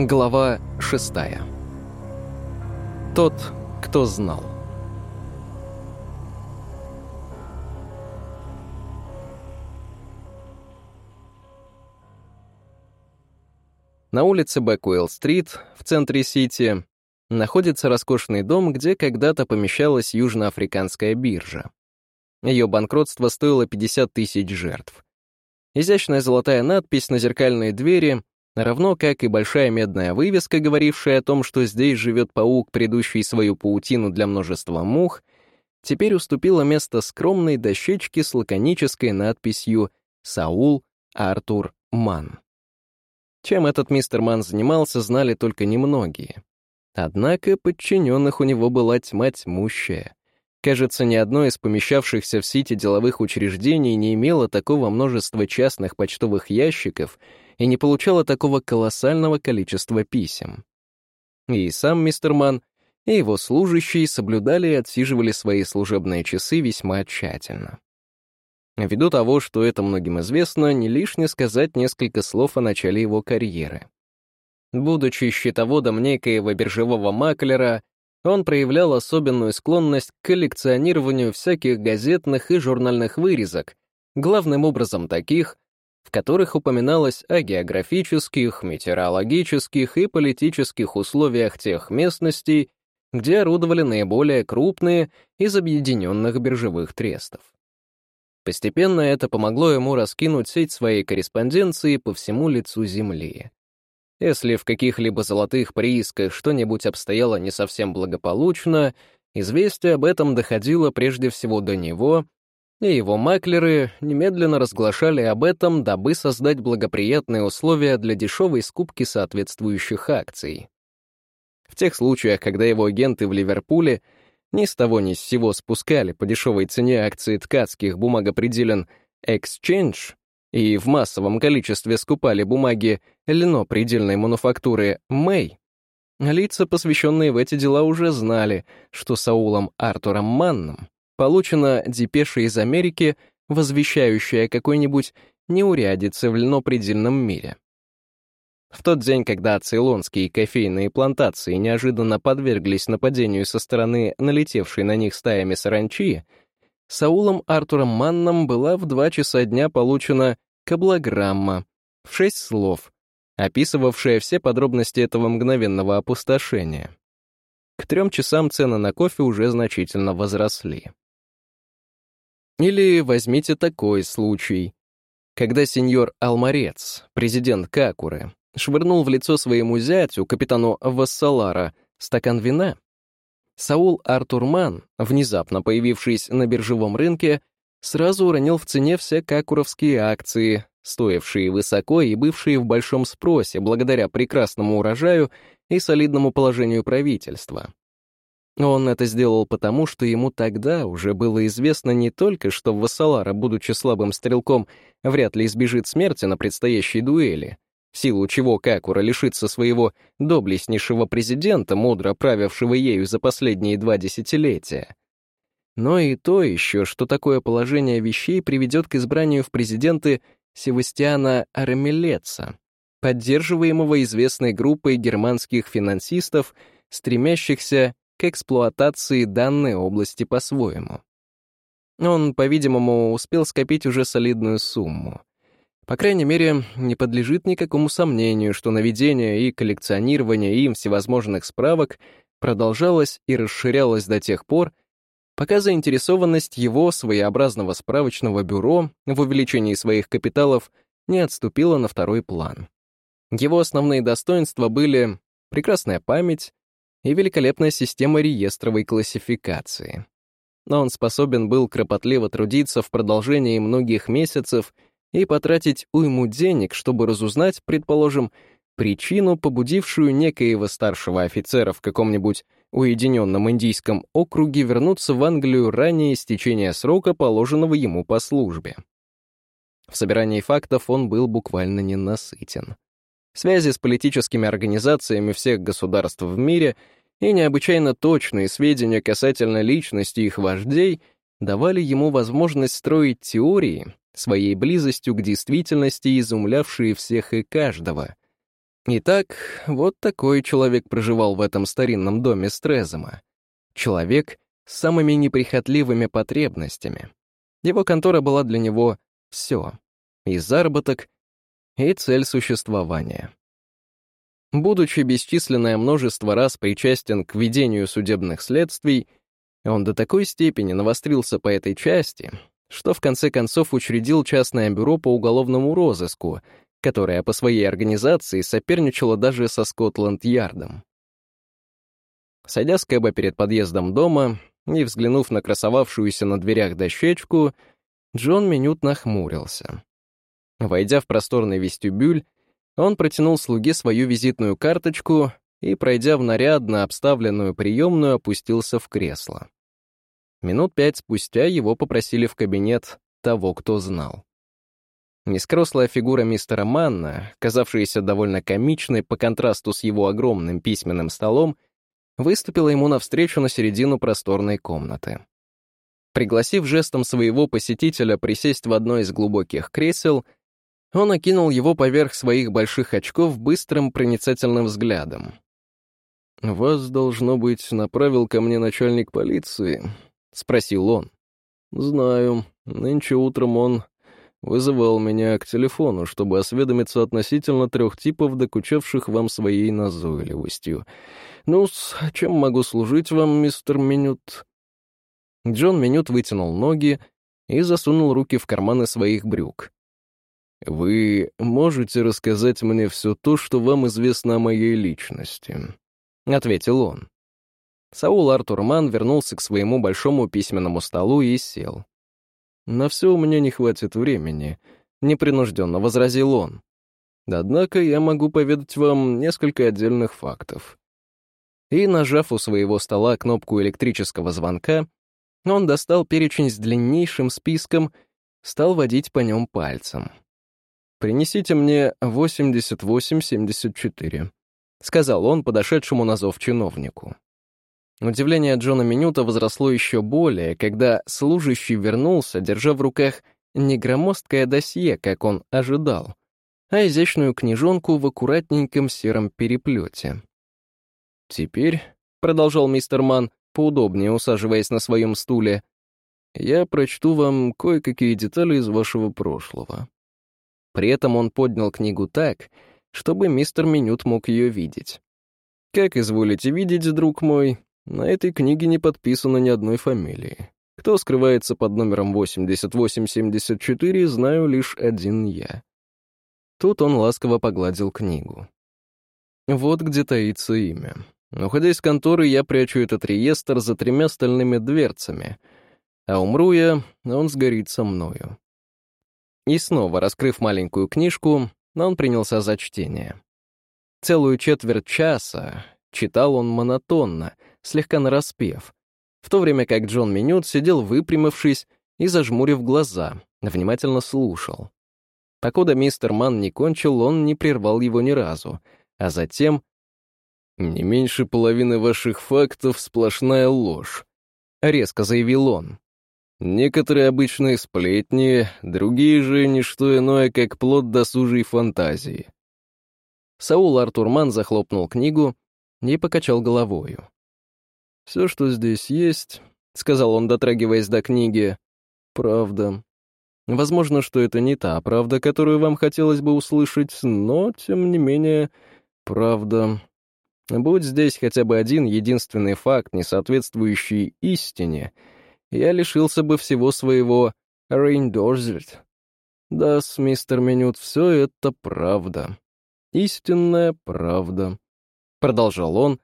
Глава шестая. Тот, кто знал. На улице Бэкуэлл-стрит, в центре Сити, находится роскошный дом, где когда-то помещалась южноафриканская биржа. Ее банкротство стоило 50 тысяч жертв. Изящная золотая надпись на зеркальной двери равно как и большая медная вывеска, говорившая о том, что здесь живет паук, предыдущий свою паутину для множества мух, теперь уступила место скромной дощечке с лаконической надписью «Саул Артур Ман». Чем этот мистер Ман занимался, знали только немногие. Однако подчиненных у него была тьма тьмущая. Кажется, ни одно из помещавшихся в Сити деловых учреждений не имело такого множества частных почтовых ящиков — и не получала такого колоссального количества писем. И сам мистер Ман, и его служащие соблюдали и отсиживали свои служебные часы весьма тщательно. Ввиду того, что это многим известно, не лишне сказать несколько слов о начале его карьеры. Будучи счетоводом некоего биржевого маклера, он проявлял особенную склонность к коллекционированию всяких газетных и журнальных вырезок, главным образом таких, в которых упоминалось о географических, метеорологических и политических условиях тех местностей, где орудовали наиболее крупные из объединенных биржевых трестов. Постепенно это помогло ему раскинуть сеть своей корреспонденции по всему лицу Земли. Если в каких-либо золотых приисках что-нибудь обстояло не совсем благополучно, известие об этом доходило прежде всего до него и его маклеры немедленно разглашали об этом, дабы создать благоприятные условия для дешевой скупки соответствующих акций. В тех случаях, когда его агенты в Ливерпуле ни с того ни с сего спускали по дешевой цене акции ткацких бумагопределен Exchange и в массовом количестве скупали бумаги льно предельной мануфактуры May, лица, посвященные в эти дела, уже знали, что Саулом Артуром Манном Получена депеша из Америки, возвещающая какой-нибудь неурядице в льнопредельном мире. В тот день, когда цейлонские кофейные плантации неожиданно подверглись нападению со стороны налетевшей на них стаями саранчи, Саулом Артуром Манном была в два часа дня получена каблограмма в шесть слов, описывавшая все подробности этого мгновенного опустошения. К трем часам цены на кофе уже значительно возросли. Или возьмите такой случай. Когда сеньор Алмарец, президент Какуры, швырнул в лицо своему зятю, капитану Вассалара, стакан вина, Саул Артурман, внезапно появившись на биржевом рынке, сразу уронил в цене все какуровские акции, стоившие высоко и бывшие в большом спросе благодаря прекрасному урожаю и солидному положению правительства. Он это сделал потому, что ему тогда уже было известно не только, что Вассалара, будучи слабым стрелком, вряд ли избежит смерти на предстоящей дуэли, в силу чего Какура лишится своего доблестнейшего президента, мудро правившего ею за последние два десятилетия. Но и то еще, что такое положение вещей приведет к избранию в президенты Севастьяна Арамелеца, поддерживаемого известной группой германских финансистов, стремящихся к эксплуатации данной области по-своему. Он, по-видимому, успел скопить уже солидную сумму. По крайней мере, не подлежит никакому сомнению, что наведение и коллекционирование им всевозможных справок продолжалось и расширялось до тех пор, пока заинтересованность его своеобразного справочного бюро в увеличении своих капиталов не отступила на второй план. Его основные достоинства были прекрасная память, и великолепная система реестровой классификации. Но он способен был кропотливо трудиться в продолжении многих месяцев и потратить уйму денег, чтобы разузнать, предположим, причину, побудившую некоего старшего офицера в каком-нибудь уединенном индийском округе вернуться в Англию ранее истечения срока, положенного ему по службе. В собирании фактов он был буквально ненасытен связи с политическими организациями всех государств в мире и необычайно точные сведения касательно личности их вождей давали ему возможность строить теории, своей близостью к действительности изумлявшие всех и каждого. Итак, вот такой человек проживал в этом старинном доме Стрезома. Человек с самыми неприхотливыми потребностями. Его контора была для него все. И заработок, и цель существования. Будучи бесчисленное множество раз причастен к ведению судебных следствий, он до такой степени навострился по этой части, что в конце концов учредил частное бюро по уголовному розыску, которое по своей организации соперничало даже со Скотланд-Ярдом. Сойдя с перед подъездом дома и взглянув на красовавшуюся на дверях дощечку, Джон минут нахмурился. Войдя в просторный вестибюль, он протянул слуге свою визитную карточку и, пройдя в нарядно обставленную приемную, опустился в кресло. Минут пять спустя его попросили в кабинет того, кто знал. Низкрослая фигура мистера Манна, казавшаяся довольно комичной по контрасту с его огромным письменным столом, выступила ему навстречу на середину просторной комнаты. Пригласив жестом своего посетителя присесть в одно из глубоких кресел, он окинул его поверх своих больших очков быстрым проницательным взглядом. «Вас, должно быть, направил ко мне начальник полиции?» — спросил он. «Знаю. Нынче утром он вызывал меня к телефону, чтобы осведомиться относительно трех типов, докучавших вам своей назойливостью. ну чем могу служить вам, мистер Минют?» Джон Минют вытянул ноги и засунул руки в карманы своих брюк. «Вы можете рассказать мне все то, что вам известно о моей личности?» — ответил он. Саул Артурман вернулся к своему большому письменному столу и сел. «На все у меня не хватит времени», — непринужденно возразил он. «Однако я могу поведать вам несколько отдельных фактов». И, нажав у своего стола кнопку электрического звонка, он достал перечень с длиннейшим списком, стал водить по нем пальцем. «Принесите мне 8874», — сказал он подошедшему на зов чиновнику. Удивление Джона Минюта возросло еще более, когда служащий вернулся, держа в руках не громоздкое досье, как он ожидал, а изящную книжонку в аккуратненьком сером переплете. «Теперь», — продолжал мистер Ман, поудобнее усаживаясь на своем стуле, «я прочту вам кое-какие детали из вашего прошлого. При этом он поднял книгу так, чтобы мистер Минют мог ее видеть. «Как изволите видеть, друг мой, на этой книге не подписано ни одной фамилии. Кто скрывается под номером 8874, знаю лишь один я». Тут он ласково погладил книгу. Вот где таится имя. Уходя из конторы, я прячу этот реестр за тремя стальными дверцами, а умру я, он сгорит со мною. И снова, раскрыв маленькую книжку, он принялся за чтение. Целую четверть часа читал он монотонно, слегка нараспев, в то время как Джон Минют сидел выпрямившись и зажмурив глаза, внимательно слушал. Покуда мистер Ман не кончил, он не прервал его ни разу, а затем... «Не меньше половины ваших фактов — сплошная ложь», — резко заявил он. Некоторые обычные сплетни, другие же — ничто иное, как плод досужей фантазии. Саул Артурман захлопнул книгу и покачал головою. «Все, что здесь есть», — сказал он, дотрагиваясь до книги, — «правда. Возможно, что это не та правда, которую вам хотелось бы услышать, но, тем не менее, правда. Будь здесь хотя бы один единственный факт, не соответствующий истине — я лишился бы всего своего Рейндорзельт. Да, мистер Минют, все это правда. Истинная правда. Продолжал он,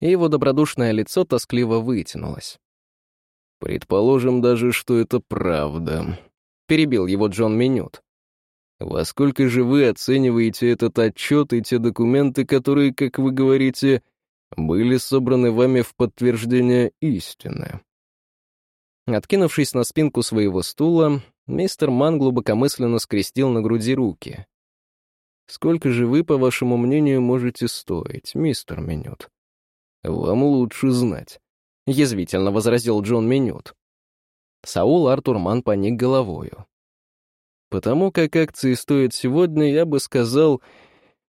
и его добродушное лицо тоскливо вытянулось. «Предположим даже, что это правда», — перебил его Джон Минют. «Во сколько же вы оцениваете этот отчет и те документы, которые, как вы говорите, были собраны вами в подтверждение истины?» Откинувшись на спинку своего стула, мистер Ман глубокомысленно скрестил на груди руки. «Сколько же вы, по вашему мнению, можете стоить, мистер Минют?» «Вам лучше знать», — язвительно возразил Джон Минют. Саул Артур Ман поник головою. «Потому как акции стоят сегодня, я бы сказал,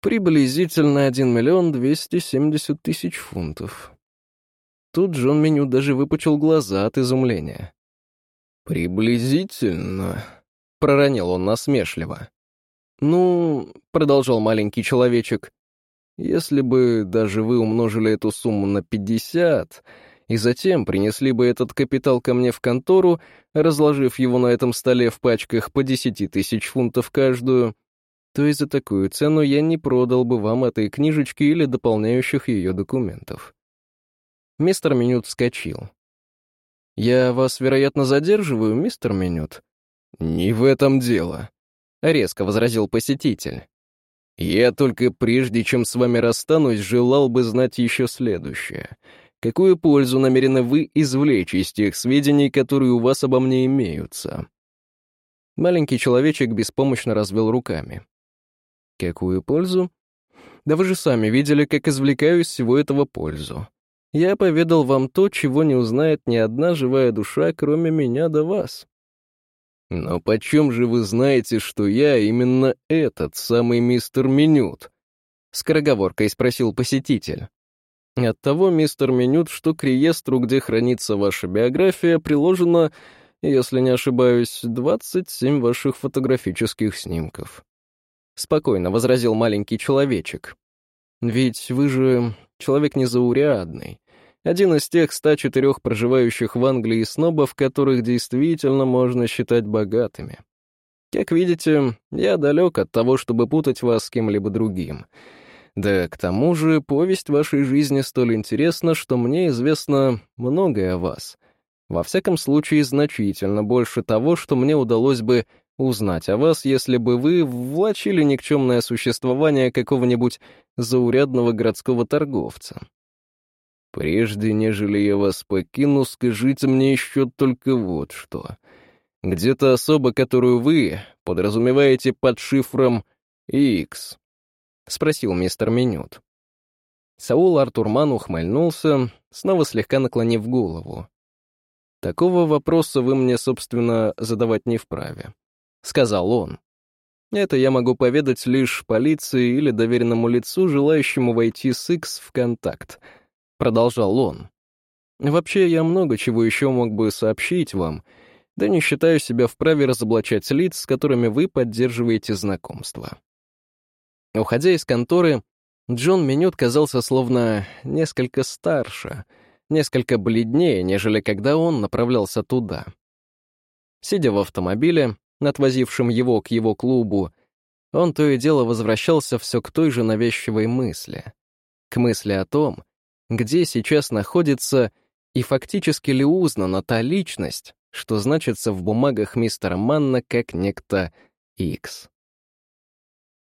Приблизительно 1 миллион 270 тысяч фунтов. Тут Джон Меню даже выпучил глаза от изумления. «Приблизительно», — проронил он насмешливо. «Ну», — продолжал маленький человечек, «если бы даже вы умножили эту сумму на пятьдесят и затем принесли бы этот капитал ко мне в контору, разложив его на этом столе в пачках по десяти тысяч фунтов каждую, то и за такую цену я не продал бы вам этой книжечки или дополняющих ее документов». Мистер Минют вскочил. «Я вас, вероятно, задерживаю, мистер Минют?» «Не в этом дело», — резко возразил посетитель. «Я только прежде, чем с вами расстанусь, желал бы знать еще следующее. Какую пользу намерены вы извлечь из тех сведений, которые у вас обо мне имеются?» Маленький человечек беспомощно развел руками. «Какую пользу? Да вы же сами видели, как извлекаю из всего этого пользу я поведал вам то, чего не узнает ни одна живая душа, кроме меня да вас. Но почем же вы знаете, что я именно этот самый мистер Минют? Скороговоркой спросил посетитель. От того, мистер Минют, что к реестру, где хранится ваша биография, приложено, если не ошибаюсь, 27 ваших фотографических снимков. Спокойно возразил маленький человечек. Ведь вы же человек незаурядный. Один из тех 104 проживающих в Англии снобов, которых действительно можно считать богатыми. Как видите, я далек от того, чтобы путать вас с кем-либо другим. Да к тому же повесть вашей жизни столь интересна, что мне известно многое о вас. Во всяком случае, значительно больше того, что мне удалось бы узнать о вас, если бы вы влачили никчемное существование какого-нибудь заурядного городского торговца. Прежде, нежели я вас покину, скажите мне еще только вот что. Где-то особа, которую вы подразумеваете под шифром X? Спросил мистер Минют. Саул Артурман ухмыльнулся, снова слегка наклонив голову. Такого вопроса вы мне, собственно, задавать не вправе. — сказал он. «Это я могу поведать лишь полиции или доверенному лицу, желающему войти с X в контакт», — продолжал он. «Вообще, я много чего еще мог бы сообщить вам, да не считаю себя вправе разоблачать лиц, с которыми вы поддерживаете знакомство». Уходя из конторы, Джон Минют казался словно несколько старше, несколько бледнее, нежели когда он направлялся туда. Сидя в автомобиле, отвозившим его к его клубу, он то и дело возвращался все к той же навязчивой мысли. К мысли о том, где сейчас находится и фактически ли узнана та личность, что значится в бумагах мистера Манна как некто Икс.